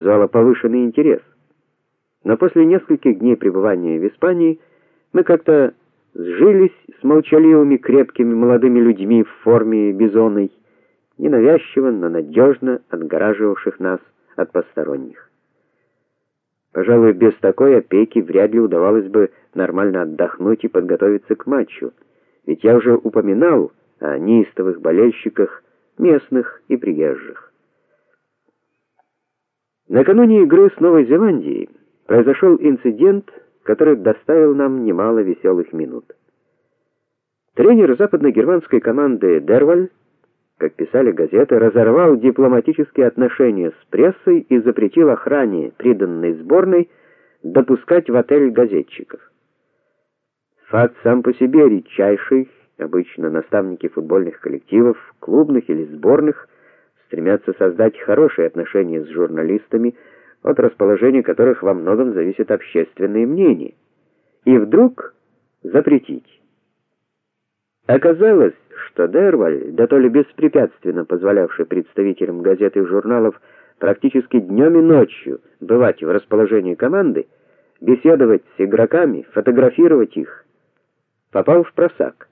вызвало повышенный интерес. Но после нескольких дней пребывания в Испании мы как-то сжились с молчаливыми, крепкими молодыми людьми в форме бизонной, ненавязчиво, но надежно отгораживавших нас от посторонних. Пожалуй, без такой опеки вряд ли удавалось бы нормально отдохнуть и подготовиться к матчу. Ведь я уже упоминал о неистовых болельщиках, местных и приезжих. Накануне игры с Новой Зеландией произошел инцидент, который доставил нам немало веселых минут. Тренер западно-германской команды Дерваль, как писали газеты, разорвал дипломатические отношения с прессой и запретил охране приданной сборной допускать в отель газетчиков. Факт сам по себе редчайший, обычно наставники футбольных коллективов, клубных или сборных стремятся создать хорошие отношения с журналистами, от расположения которых во многом зависит общественное мнение. И вдруг запретить. Оказалось, что Дерваль, да то ли беспрепятственно позволявший представителям газет и журналов практически днем и ночью бывать в расположении команды, беседовать с игроками, фотографировать их, попал в просак.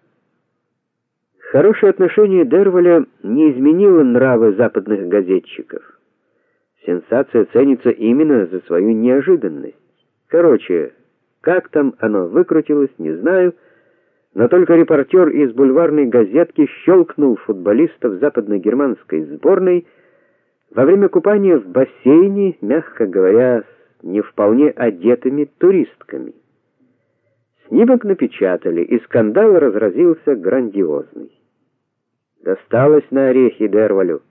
Хорошее отношение Дерволя не изменило нравы западных газетчиков. Сенсация ценится именно за свою неожиданность. Короче, как там оно выкрутилось, не знаю, но только репортер из бульварной газетки щелкнул футболистов западно-германской сборной во время купания в бассейне, мягко говоря, с не вполне одетыми туристками. Снимок напечатали, и скандал разразился грандиозный. Досталось на орехи Дервалю.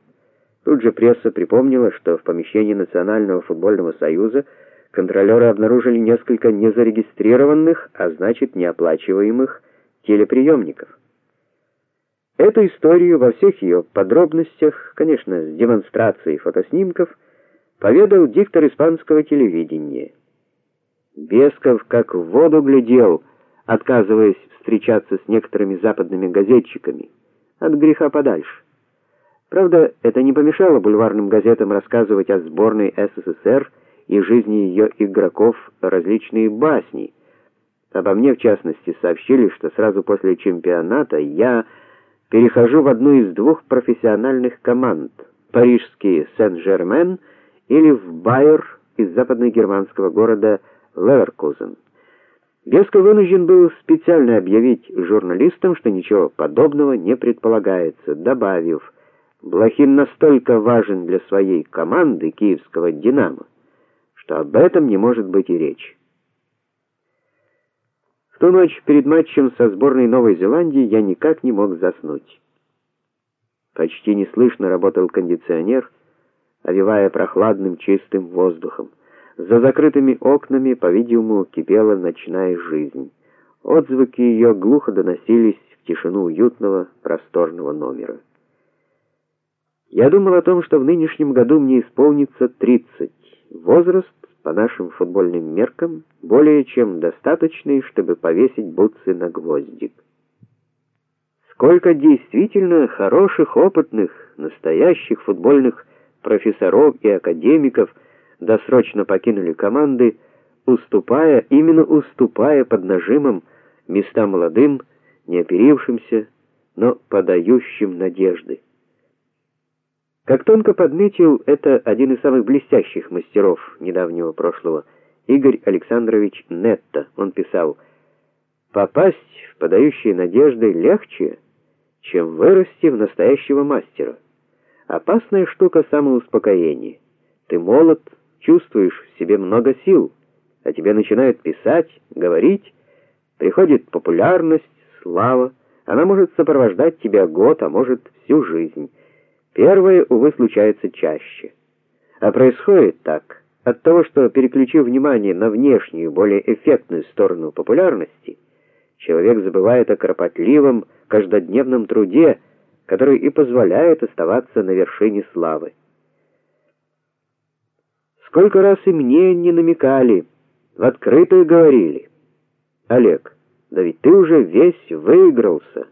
Тут же пресса припомнила, что в помещении Национального футбольного союза контролеры обнаружили несколько незарегистрированных, а значит, неоплачиваемых телеприемников. Эту историю во всех ее подробностях, конечно, с демонстрацией фотоснимков, поведал диктор испанского телевидения. Бесков как в воду глядел, отказываясь встречаться с некоторыми западными газетчиками от греха подальше. Правда, это не помешало бульварным газетам рассказывать о сборной СССР и жизни ее игроков различные басни. Обо мне, в частности, сообщили, что сразу после чемпионата я перехожу в одну из двух профессиональных команд: парижский Сен-Жермен или в Байер из западно-германского города Леверкузен. Беско вынужден был специально объявить журналистам, что ничего подобного не предполагается, добавив: Блохин настолько важен для своей команды киевского Динамо, что об этом не может быть и речи. В ту ночь перед матчем со сборной Новой Зеландии я никак не мог заснуть. Почти неслышно работал кондиционер, овевая прохладным чистым воздухом. За закрытыми окнами, по-видимому, кипела ночная жизнь. Отзвуки ее глухо доносились в тишину уютного, просторного номера. Я думал о том, что в нынешнем году мне исполнится 30. Возраст по нашим футбольным меркам более чем достаточный, чтобы повесить бутсы на гвоздик. Сколько действительно хороших, опытных, настоящих футбольных профессоров и академиков досрочно покинули команды, уступая, именно уступая под нажимом места молодым, неоперившимся, но подающим надежды. Как тонко подметил это один из самых блестящих мастеров недавнего прошлого, Игорь Александрович Нетто. Он писал: "Попасть в подающие надежды легче, чем вырасти в настоящего мастера. Опасная штука самоуспокоение. Ты молод, чувствуешь в себе много сил, а тебе начинают писать, говорить, приходит популярность, слава, она может сопровождать тебя год, а может всю жизнь. Первое увы случается чаще. А происходит так от того, что переключив внимание на внешнюю, более эффектную сторону популярности, человек забывает о кропотливом, каждодневном труде, который и позволяет оставаться на вершине славы. Сколько раз и мне не намекали, в открытую говорили: "Олег, да ведь ты уже весь выигрался".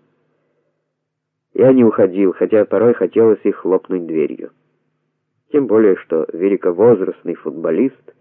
Я не уходил, хотя порой хотелось их хлопнуть дверью. тем более что великовозрастный футболист